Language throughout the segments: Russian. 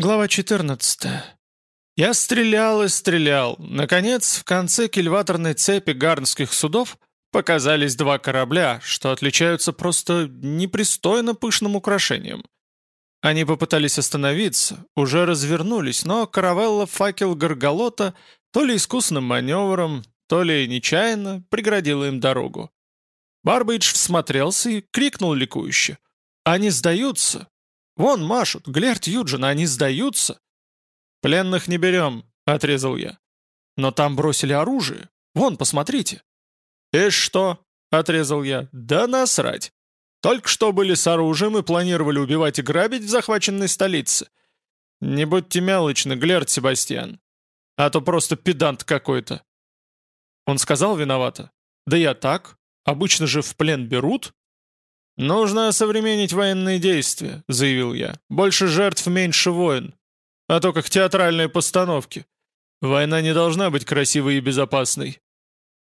Глава 14. Я стрелял и стрелял. Наконец, в конце кильваторной цепи гарнских судов показались два корабля, что отличаются просто непристойно пышным украшением. Они попытались остановиться, уже развернулись, но каравелла факел Горголота то ли искусным маневром, то ли нечаянно преградила им дорогу. Барбейдж всмотрелся и крикнул ликующе. «Они сдаются! Вон машут, Глерт Юджин, они сдаются. Пленных не берем, отрезал я. Но там бросили оружие. Вон, посмотрите. И что? Отрезал я. Да насрать. Только что были с оружием и планировали убивать и грабить в захваченной столице. Не будьте мелочны, Глерт Себастьян. А то просто педант какой-то. Он сказал виновато. Да я так. Обычно же в плен берут, «Нужно осовременить военные действия», — заявил я. «Больше жертв, меньше войн. А то как театральные постановки. Война не должна быть красивой и безопасной».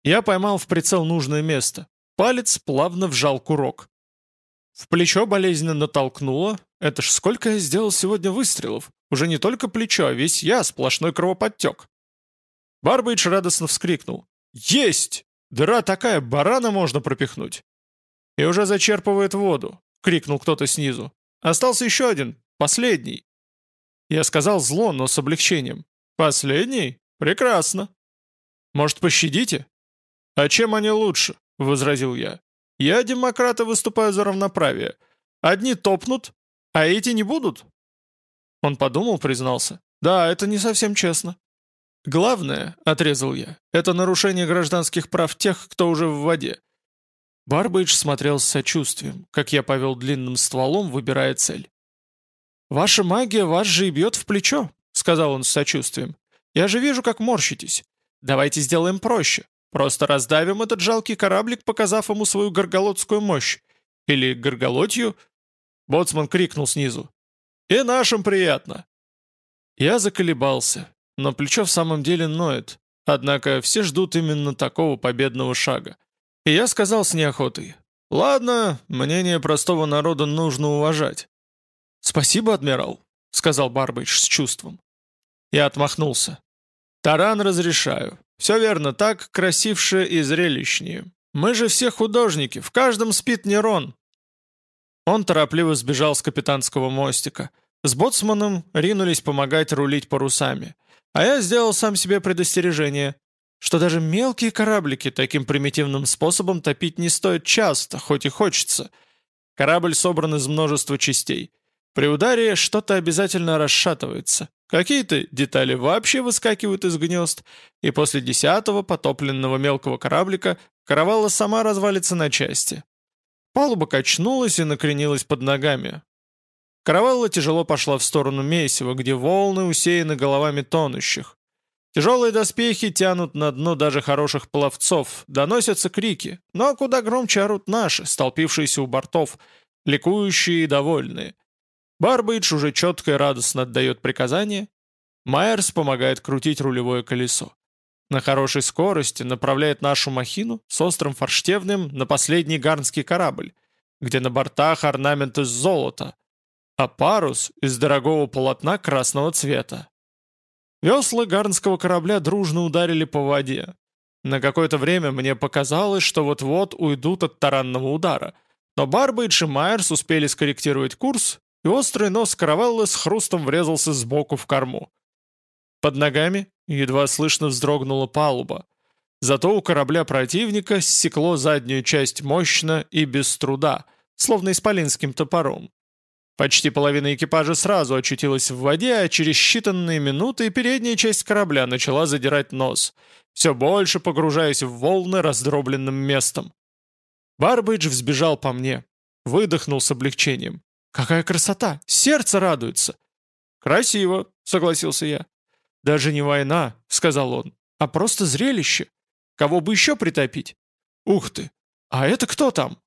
Я поймал в прицел нужное место. Палец плавно вжал курок. В плечо болезненно натолкнуло. Это ж сколько я сделал сегодня выстрелов. Уже не только плечо, а весь я, сплошной кровоподтек. Барбейдж радостно вскрикнул. «Есть! Дыра такая, барана можно пропихнуть!» «И уже зачерпывает воду!» — крикнул кто-то снизу. «Остался еще один, последний!» Я сказал зло, но с облегчением. «Последний? Прекрасно!» «Может, пощадите?» «А чем они лучше?» — возразил я. «Я, демократа, выступаю за равноправие. Одни топнут, а эти не будут?» Он подумал, признался. «Да, это не совсем честно». «Главное, — отрезал я, — это нарушение гражданских прав тех, кто уже в воде. Барбейдж смотрел с сочувствием, как я повел длинным стволом, выбирая цель. «Ваша магия вас же и бьет в плечо», — сказал он с сочувствием. «Я же вижу, как морщитесь. Давайте сделаем проще. Просто раздавим этот жалкий кораблик, показав ему свою горголотскую мощь. Или горголотью?» Боцман крикнул снизу. «И нашим приятно!» Я заколебался, но плечо в самом деле ноет. Однако все ждут именно такого победного шага. И я сказал с неохотой, «Ладно, мнение простого народа нужно уважать». «Спасибо, адмирал», — сказал Барбейдж с чувством. Я отмахнулся. «Таран разрешаю. Все верно, так красивше и зрелищнее. Мы же все художники, в каждом спит Нерон». Он торопливо сбежал с капитанского мостика. С боцманом ринулись помогать рулить парусами. А я сделал сам себе предостережение что даже мелкие кораблики таким примитивным способом топить не стоит часто, хоть и хочется. Корабль собран из множества частей. При ударе что-то обязательно расшатывается. Какие-то детали вообще выскакивают из гнезд, и после десятого потопленного мелкого кораблика каравалла сама развалится на части. Палуба качнулась и накренилась под ногами. Каравелла тяжело пошла в сторону Месива, где волны усеяны головами тонущих. Тяжелые доспехи тянут на дно даже хороших пловцов, доносятся крики, но куда громче орут наши, столпившиеся у бортов, ликующие и довольные. Барбейдж уже четко и радостно отдает приказание. Майерс помогает крутить рулевое колесо. На хорошей скорости направляет нашу махину с острым форштевнем на последний гарнский корабль, где на бортах орнамент из золота, а парус из дорогого полотна красного цвета. Весла гарнского корабля дружно ударили по воде. На какое-то время мне показалось, что вот-вот уйдут от таранного удара. Но Барбейдж и Майерс успели скорректировать курс, и острый нос каравеллы с хрустом врезался сбоку в корму. Под ногами едва слышно вздрогнула палуба. Зато у корабля противника ссекло заднюю часть мощно и без труда, словно исполинским топором. Почти половина экипажа сразу очутилась в воде, а через считанные минуты передняя часть корабля начала задирать нос, все больше погружаясь в волны раздробленным местом. Барбейдж взбежал по мне, выдохнул с облегчением. «Какая красота! Сердце радуется!» «Красиво», — согласился я. «Даже не война», — сказал он, — «а просто зрелище. Кого бы еще притопить?» «Ух ты! А это кто там?»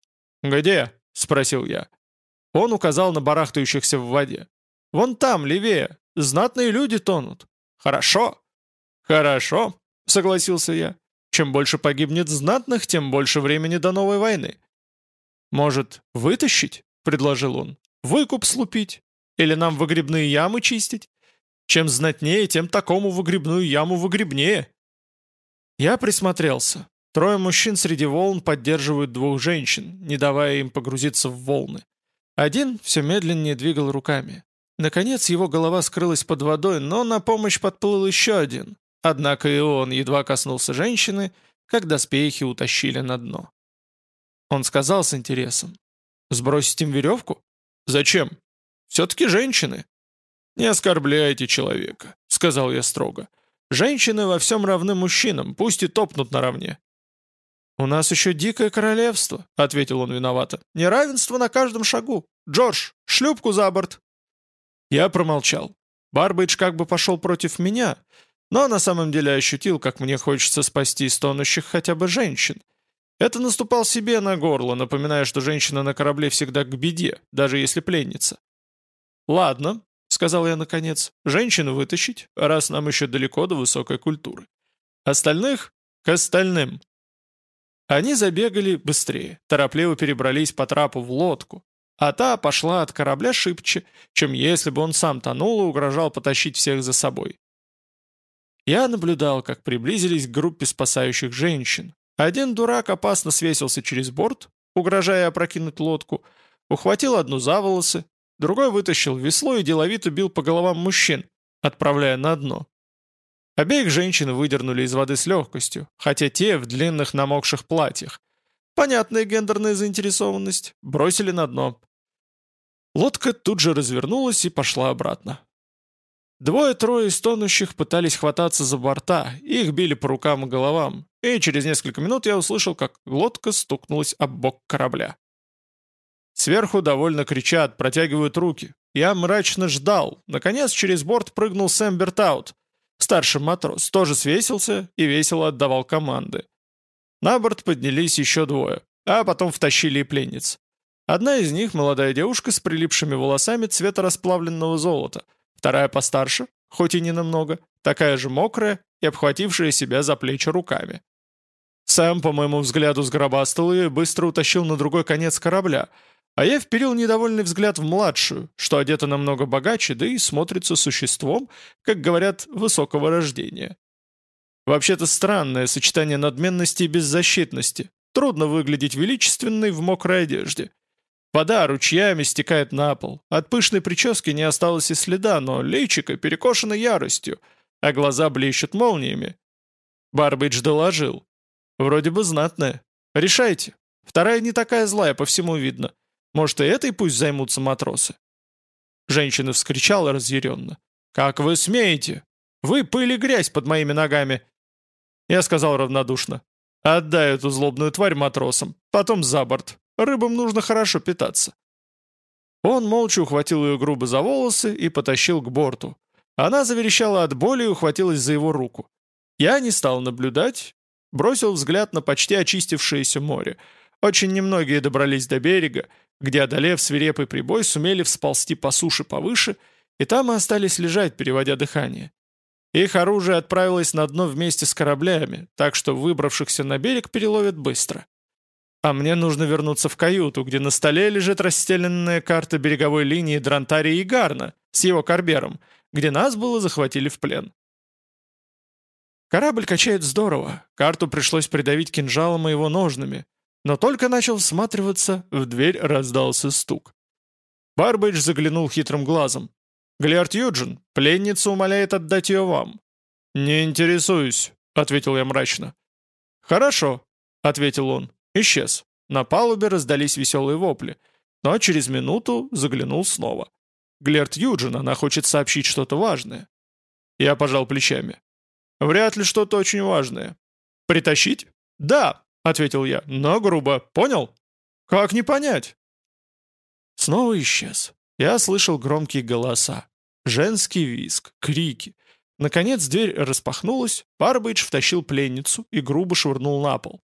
«Где?» — спросил я. Он указал на барахтающихся в воде. «Вон там, левее. Знатные люди тонут. Хорошо». «Хорошо», — согласился я. «Чем больше погибнет знатных, тем больше времени до новой войны». «Может, вытащить?» — предложил он. «Выкуп слупить? Или нам выгребные ямы чистить? Чем знатнее, тем такому выгребную яму выгребнее. Я присмотрелся. Трое мужчин среди волн поддерживают двух женщин, не давая им погрузиться в волны. Один все медленнее двигал руками. Наконец его голова скрылась под водой, но на помощь подплыл еще один. Однако и он едва коснулся женщины, как доспехи утащили на дно. Он сказал с интересом. «Сбросить им веревку? Зачем? Все-таки женщины». «Не оскорбляйте человека», — сказал я строго. «Женщины во всем равны мужчинам, пусть и топнут наравне». «У нас еще дикое королевство», — ответил он виновато. «Неравенство на каждом шагу. Джордж, шлюпку за борт!» Я промолчал. Барбейдж как бы пошел против меня, но на самом деле ощутил, как мне хочется спасти стонущих хотя бы женщин. Это наступал себе на горло, напоминая, что женщина на корабле всегда к беде, даже если пленница. «Ладно», — сказал я наконец, — «женщину вытащить, раз нам еще далеко до высокой культуры. Остальных — к остальным». Они забегали быстрее, торопливо перебрались по трапу в лодку, а та пошла от корабля шибче, чем если бы он сам тонул и угрожал потащить всех за собой. Я наблюдал, как приблизились к группе спасающих женщин. Один дурак опасно свесился через борт, угрожая опрокинуть лодку, ухватил одну за волосы, другой вытащил весло и деловито бил по головам мужчин, отправляя на дно. Обеих женщин выдернули из воды с легкостью, хотя те в длинных намокших платьях. Понятная гендерная заинтересованность. Бросили на дно. Лодка тут же развернулась и пошла обратно. Двое-трое из тонущих пытались хвататься за борта, их били по рукам и головам, и через несколько минут я услышал, как лодка стукнулась об бок корабля. Сверху довольно кричат, протягивают руки. Я мрачно ждал. Наконец через борт прыгнул Сэм Бертаут. Старший матрос тоже свесился и весело отдавал команды. На борт поднялись еще двое, а потом втащили и пленниц. Одна из них — молодая девушка с прилипшими волосами цвета расплавленного золота, вторая постарше, хоть и не намного, такая же мокрая и обхватившая себя за плечи руками. Сэм, по моему взгляду, сгробастал ее и быстро утащил на другой конец корабля, а я вперил недовольный взгляд в младшую, что одета намного богаче, да и смотрится существом, как говорят, высокого рождения. Вообще-то странное сочетание надменности и беззащитности. Трудно выглядеть величественной в мокрой одежде. Вода ручьями стекает на пол. От пышной прически не осталось и следа, но личико перекошено яростью, а глаза блещут молниями. Барбидж доложил. Вроде бы знатная. Решайте. Вторая не такая злая, по всему видно. Может, и этой пусть займутся матросы?» Женщина вскричала разъяренно. «Как вы смеете? Вы пыль и грязь под моими ногами!» Я сказал равнодушно. «Отдай эту злобную тварь матросам, потом за борт. Рыбам нужно хорошо питаться». Он молча ухватил ее грубо за волосы и потащил к борту. Она заверещала от боли и ухватилась за его руку. Я не стал наблюдать, бросил взгляд на почти очистившееся море. Очень немногие добрались до берега, где, одолев свирепый прибой, сумели всползти по суше повыше, и там и остались лежать, переводя дыхание. Их оружие отправилось на дно вместе с кораблями, так что выбравшихся на берег переловят быстро. А мне нужно вернуться в каюту, где на столе лежит расстеленная карта береговой линии Дрантарии и Гарна с его корбером, где нас было захватили в плен. Корабль качает здорово, карту пришлось придавить кинжалом и его ножными, но только начал всматриваться, в дверь раздался стук. Барбейдж заглянул хитрым глазом. «Галиард Юджин, пленница умоляет отдать ее вам». «Не интересуюсь», — ответил я мрачно. «Хорошо», — ответил он. Исчез. На палубе раздались веселые вопли, но через минуту заглянул снова. «Глерт Юджин, она хочет сообщить что-то важное». Я пожал плечами. «Вряд ли что-то очень важное». «Притащить?» «Да», — ответил я, — «но грубо. Понял?» «Как не понять?» Снова исчез. Я слышал громкие голоса. Женский визг, крики. Наконец дверь распахнулась, Барбейдж втащил пленницу и грубо швырнул на пол.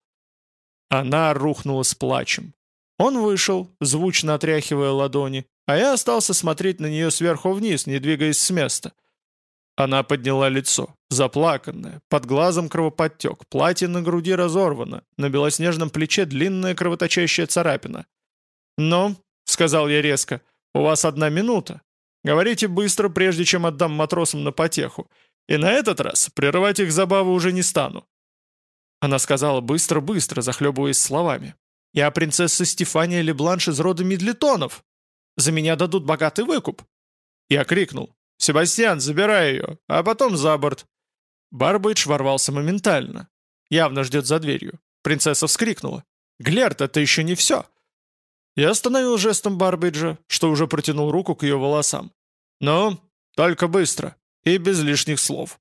Она рухнула с плачем. Он вышел, звучно отряхивая ладони, а я остался смотреть на нее сверху вниз, не двигаясь с места. Она подняла лицо, заплаканное, под глазом кровоподтек, платье на груди разорвано, на белоснежном плече длинная кровоточащая царапина. «Ну», — сказал я резко, — «у вас одна минута. Говорите быстро, прежде чем отдам матросам на потеху. И на этот раз прерывать их забаву уже не стану». Она сказала быстро-быстро, захлебываясь словами. «Я принцесса Стефания Лебланш из рода Медлетонов. За меня дадут богатый выкуп». Я крикнул. «Себастьян, забирай ее, а потом за борт». Барбейдж ворвался моментально. Явно ждет за дверью. Принцесса вскрикнула. «Глерт, это еще не все!» Я остановил жестом Барбиджа, что уже протянул руку к ее волосам. «Ну, только быстро и без лишних слов».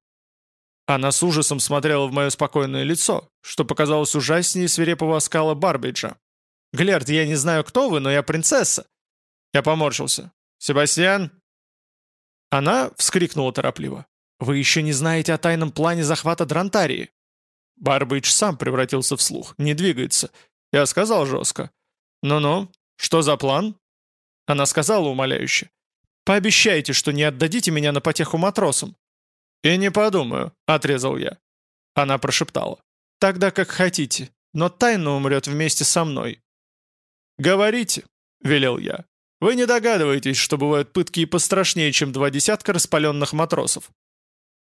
Она с ужасом смотрела в мое спокойное лицо, что показалось ужаснее свирепого оскала Барбиджа. «Глерт, я не знаю, кто вы, но я принцесса». Я поморщился. «Себастьян?» Она вскрикнула торопливо. «Вы еще не знаете о тайном плане захвата Дрантарии?» Барбидж сам превратился в слух, не двигается. Я сказал жестко. «Ну-ну, что за план?» Она сказала умоляюще. «Пообещайте, что не отдадите меня на потеху матросам». «И не подумаю», — отрезал я. Она прошептала. «Тогда как хотите, но тайна умрет вместе со мной». «Говорите», — велел я. «Вы не догадываетесь, что бывают пытки и пострашнее, чем два десятка распаленных матросов».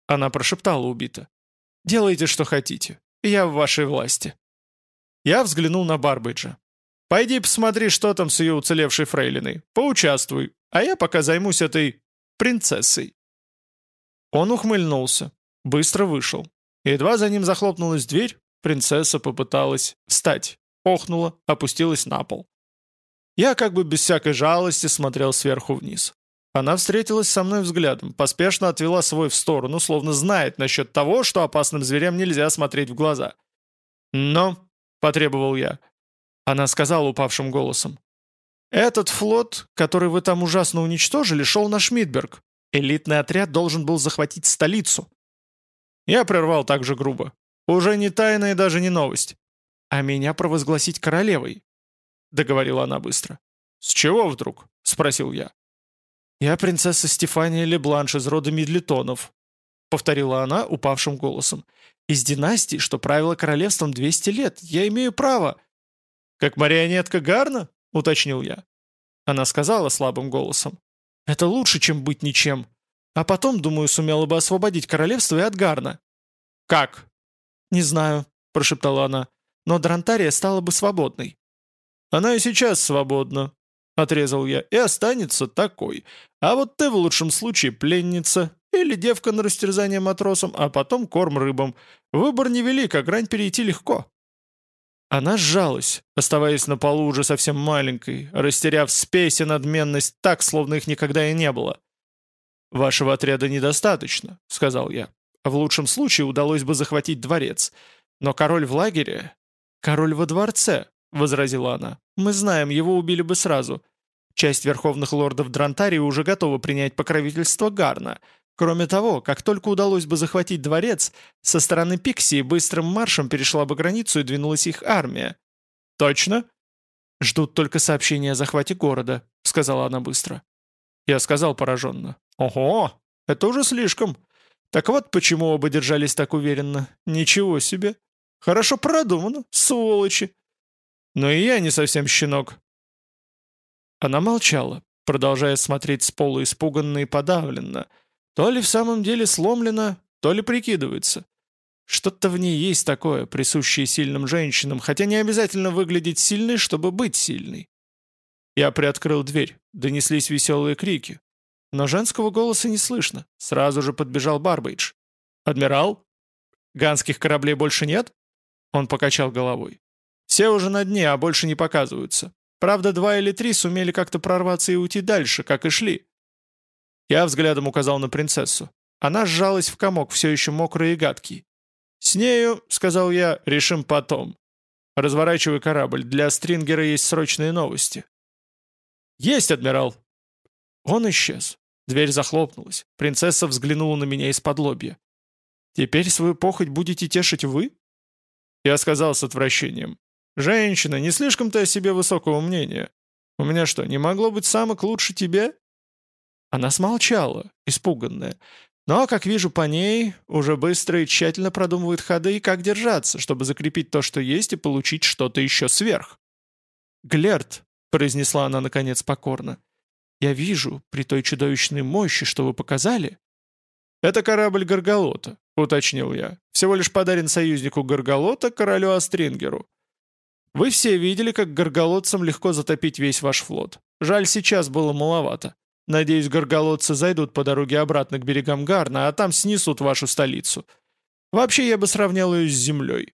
Она прошептала убито. «Делайте, что хотите. Я в вашей власти». Я взглянул на Барбиджа. «Пойди посмотри, что там с ее уцелевшей фрейлиной. Поучаствуй, а я пока займусь этой... принцессой». Он ухмыльнулся, быстро вышел. Едва за ним захлопнулась дверь, принцесса попыталась встать, охнула, опустилась на пол. Я как бы без всякой жалости смотрел сверху вниз. Она встретилась со мной взглядом, поспешно отвела свой в сторону, словно знает насчет того, что опасным зверям нельзя смотреть в глаза. «Но», — потребовал я, — она сказала упавшим голосом, «Этот флот, который вы там ужасно уничтожили, шел на Шмидберг. Элитный отряд должен был захватить столицу». Я прервал так же грубо. «Уже не тайна и даже не новость. А меня провозгласить королевой», — договорила она быстро. «С чего вдруг?» — спросил я. «Я принцесса Стефания Лебланш из рода Медлетонов», — повторила она упавшим голосом. «Из династии, что правила королевством 200 лет. Я имею право...» «Как марионетка Гарна?» — уточнил я. Она сказала слабым голосом. «Это лучше, чем быть ничем. А потом, думаю, сумела бы освободить королевство и от Гарна». «Как?» «Не знаю», — прошептала она. «Но Дронтария стала бы свободной». «Она и сейчас свободна», — отрезал я, — «и останется такой. А вот ты в лучшем случае пленница или девка на растерзание матросам, а потом корм рыбам. Выбор невелик, а грань перейти легко». Она сжалась, оставаясь на полу уже совсем маленькой, растеряв спесь и надменность так, словно их никогда и не было. «Вашего отряда недостаточно», — сказал я. «В лучшем случае удалось бы захватить дворец. Но король в лагере...» «Король во дворце», — возразила она. «Мы знаем, его убили бы сразу. Часть верховных лордов Дронтарии уже готова принять покровительство Гарна. Кроме того, как только удалось бы захватить дворец, со стороны Пиксии быстрым маршем перешла бы границу и двинулась их армия». «Точно?» «Ждут только сообщения о захвате города», — сказала она быстро. Я сказал пораженно. «Ого, это уже слишком. Так вот почему оба держались так уверенно. Ничего себе. Хорошо продумано, сволочи. Но и я не совсем щенок». Она молчала, продолжая смотреть с пола испуганно и подавленно. То ли в самом деле сломлена, то ли прикидывается. Что-то в ней есть такое, присущее сильным женщинам, хотя не обязательно выглядеть сильной, чтобы быть сильной. Я приоткрыл дверь, донеслись веселые крики. Но женского голоса не слышно. Сразу же подбежал Барбейдж. «Адмирал? Ганских кораблей больше нет?» Он покачал головой. Все уже на дне, а больше не показываются. Правда, два или три сумели как-то прорваться и уйти дальше, как и шли. Я взглядом указал на принцессу. Она сжалась в комок, все еще мокрый и гадкий. «С нею, — сказал я, — решим потом. Разворачивай корабль, для Стрингера есть срочные новости». «Есть, адмирал!» Он исчез. Дверь захлопнулась. Принцесса взглянула на меня из-под лобья. «Теперь свою похоть будете тешить вы?» Я сказал с отвращением. «Женщина, не слишком-то о себе высокого мнения. У меня что, не могло быть самок лучше тебя?» Она смолчала, испуганная. Но, как вижу по ней, уже быстро и тщательно продумывает ходы и как держаться, чтобы закрепить то, что есть, и получить что-то еще сверх. «Глерт», — произнесла она наконец покорно, Я вижу, при той чудовищной мощи, что вы показали...» «Это корабль Горголота», — уточнил я. «Всего лишь подарен союзнику Горголота, королю Астрингеру. Вы все видели, как горголодцам легко затопить весь ваш флот. Жаль, сейчас было маловато. Надеюсь, горголодцы зайдут по дороге обратно к берегам Гарна, а там снесут вашу столицу. Вообще, я бы сравнял ее с землей.